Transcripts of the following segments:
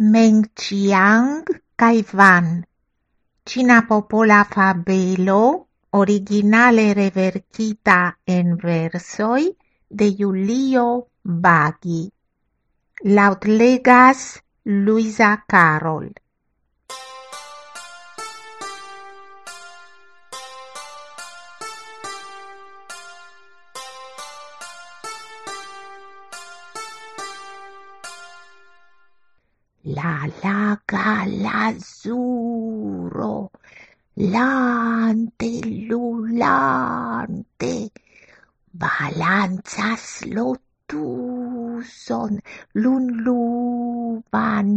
Meng Chiang kaj Van. Cina popola fabelo originale reverkita en versoj de Julio Bagi. Laŭtlegas Luisa Carol. La laga lazuro, lante lulante, balanzas lotuson. Lunluban.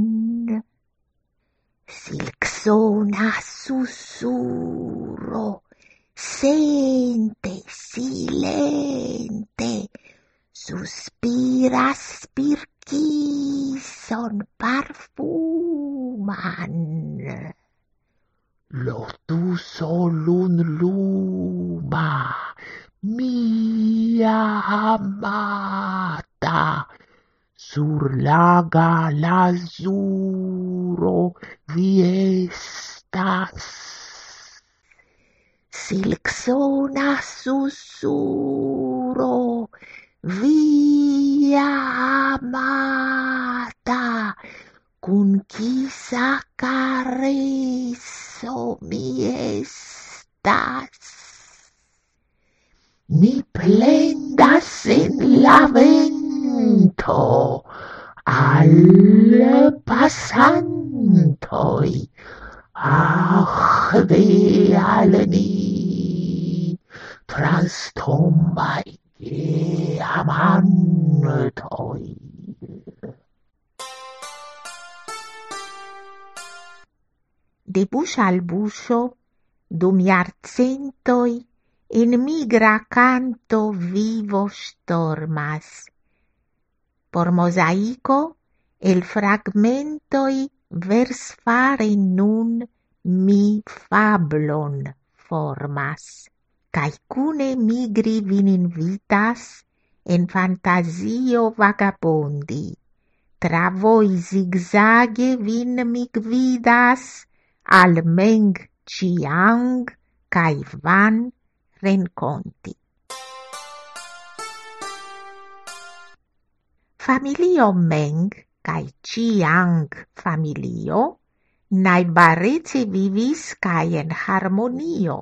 Silksona sussurro, sente silente, suspira spirkison parfuman. Lotuso lunluma, mia amata, sur laga lazuro vi estas. Silksona sussurro, via amata, kun kisa careso mi estas. Mi plendas en la vento al De buŝo al buŝo, dum jarcentoj, en migra canto vivo stormas. Por mosaico, el fragmentoj versfare nun mi fablon formas. Kaj kune migri vin invitas en fantazio vagabondi. Tra voi zigzage vin mi gvidas al Meng Chiang kaj Van renkonti. Familio Meng kaj Chiang familio najbarece vivis kaj en harmonio.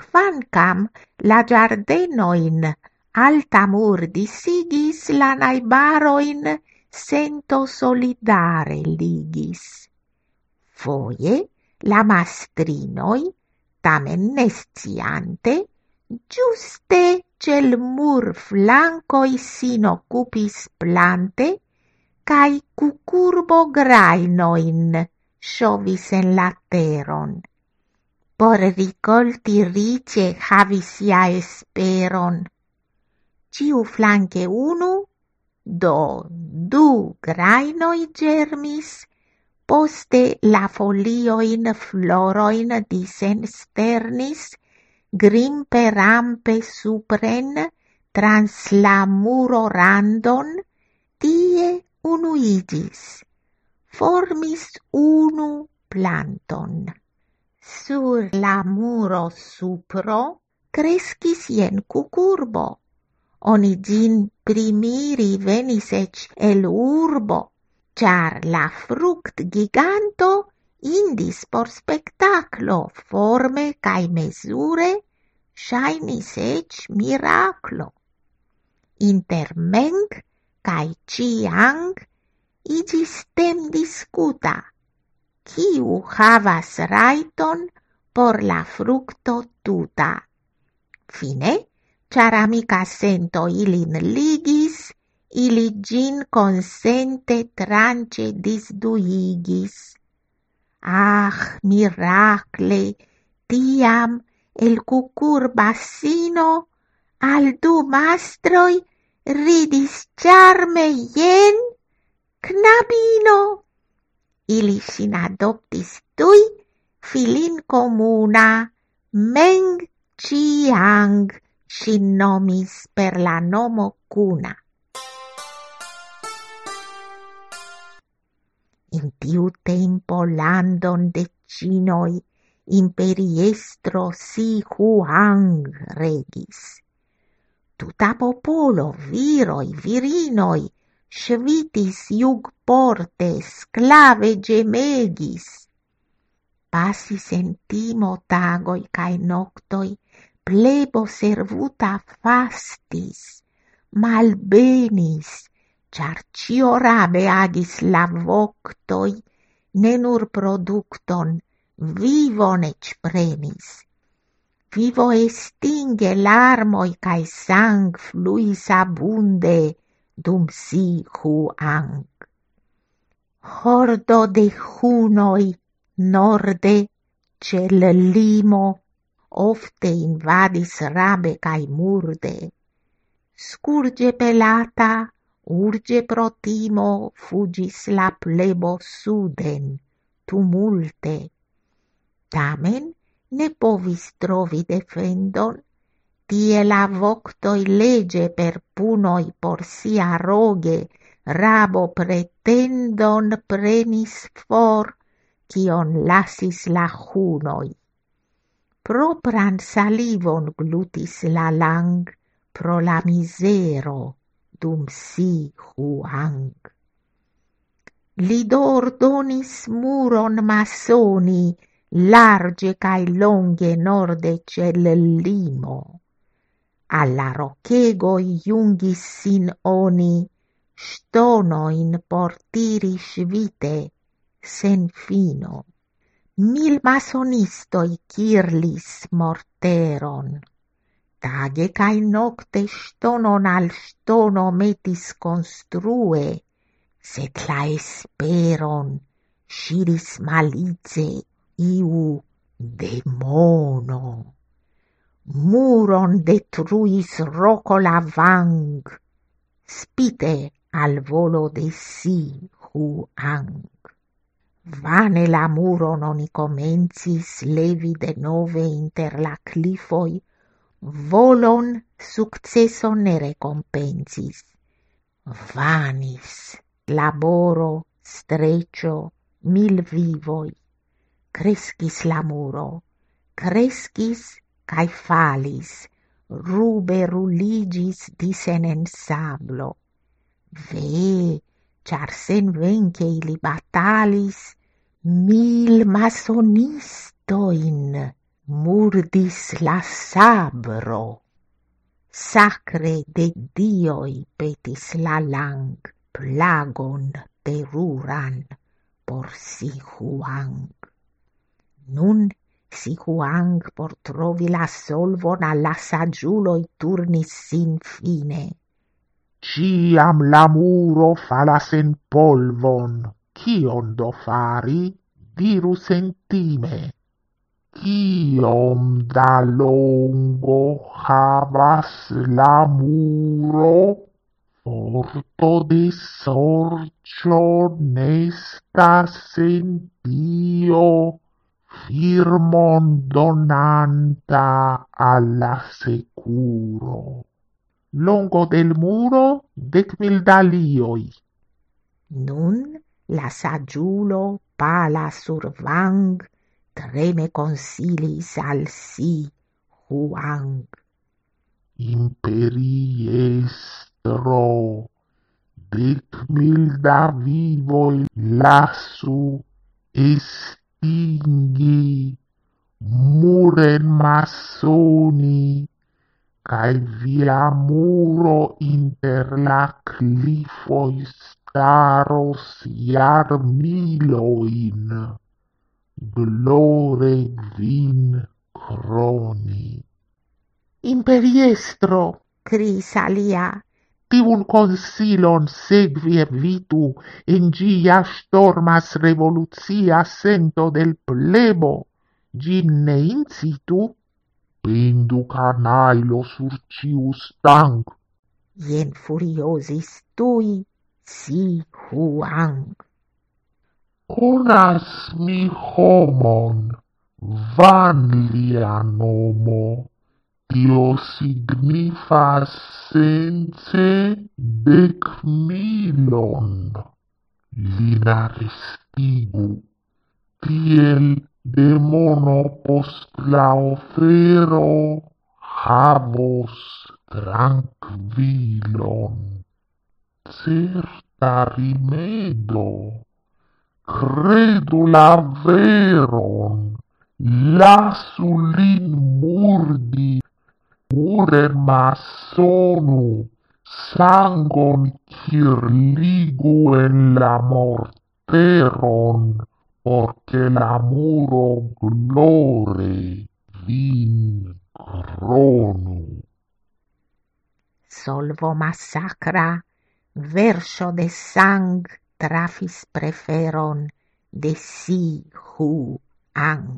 Kvankam la ĝardenojn altamur disigis la najbarojn sento solidare ligis. Foje la mastrinoj, tamen nesciante, ĝuste ĉe l murflankoj sin okupis plante kaj kukurbograjnojn ŝovis en la teron. Por rikolti riĉe havis ja esperon. Ĉiu flanke unu, do du grajnoj ĝermis, poste la foliojn florojn disensternis, grimpe rampe supren trans la muro randon, tie unuiĝis, formis unu planton. Sur la muro supro kreskis jen kukurbo. Oni ĝin primiri venis eĉ el urbo, ĉar la fruktgiganto indis por spektaklo forme kaj mezure ŝajnis eĉ miraklo. Inter Meng kaj Chiang iĝis temdiskuta, kiu havas rajton por la frukto tuta. Fine, ĉar amika sento ilin ligis, ili ĝin konsente tranĉe disduigis. Ah, mirakle, tiam el kukurbasino al du mastroj ridis ĉarme jen knabino. Ili ŝin adoptis tuj filin komuna Meng Chiang ŝin nomis per la nomo kuna. In tiu tempo landon de cinoi imperiestro si Huang regis. Tuta popolo, viroi, virinoi, svitis iug porte, sclave gemegis. Passis en timo tagoi cae noctoi, plebo servuta fastis, malbenis, char cio rabe agis la voctoi, ne nur producton, vivon ec prenis. Vivo estinge larmoi cae sang fluis abunde dum si huang. Hordo de hunoi norde cel limo ofte invadis rabe cae murde. Scurge pelata urge pro timo fugis la plebo suden, tumulte. Tamen ne povis trovi defendon, tie la voctoi lege per punoi por sia roge, rabo pretendon prenis for, cion lasis la hunoi. Propran salivon glutis la lang pro la misero dum si huang. Li ordonis muron masoni large cae longe norde cel limo. Alla rochego iungis sin oni stonoin portiri svite sen fino. Mil masonistoi kirlis morteron. Tage cae nocte stonon al stono metis construe, sed la esperon shiris malice iu demono. Muron detruis rocola vang, spite al volo de si huang. Vane la muron oni comencis levi de nove inter la clifoi, volon successon ne recompensis. Vanis laboro, strecio, mil vivoi. Crescis la muro, crescis cae falis, rube ruligis disen en sablo. Ve, char sen venche ili batalis, mil masonistoin murdis la sabro. Sacre de dioi petis la lang, plagon teruran por si huang. Nun si huang por trovi la solvon alla sagiuloi turnis sin fine. Ciam la muro falas en polvon, cion do fari? Diru sentime. Kiom da longo havas la muro? Forto de sorcio nestas en tio, firmon donanta alla securo. Longo del muro dec mil dalioi. Nun la sagiulo pala sur vang treme consilis al si Huang. Imperiestro, dec mil da vivoi lasu estingi muren masoni cae via muro inter la clifoi staros iar miloin glore vin croni. Imperiestro, cris alia, Tivun consilon segvi vitu in gia stormas revoluzia sento del plebo, gin ne incitu? Pendu canailo sur ciu stang. ien furiosis tui si huang. Conas mi homon, vanlia nomo, tio signifas sence dec milon. Lina restigu, tiel demono post la ofero havos tranquilon. Certa rimedo. Credu la veron, lasu lin murdi, murer masonu, sangon cirligu en la morteron, porque la muro glore vin cronu. Solvo massacra, verso de sang trafis preferon de si hu ang.